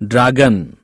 dragon.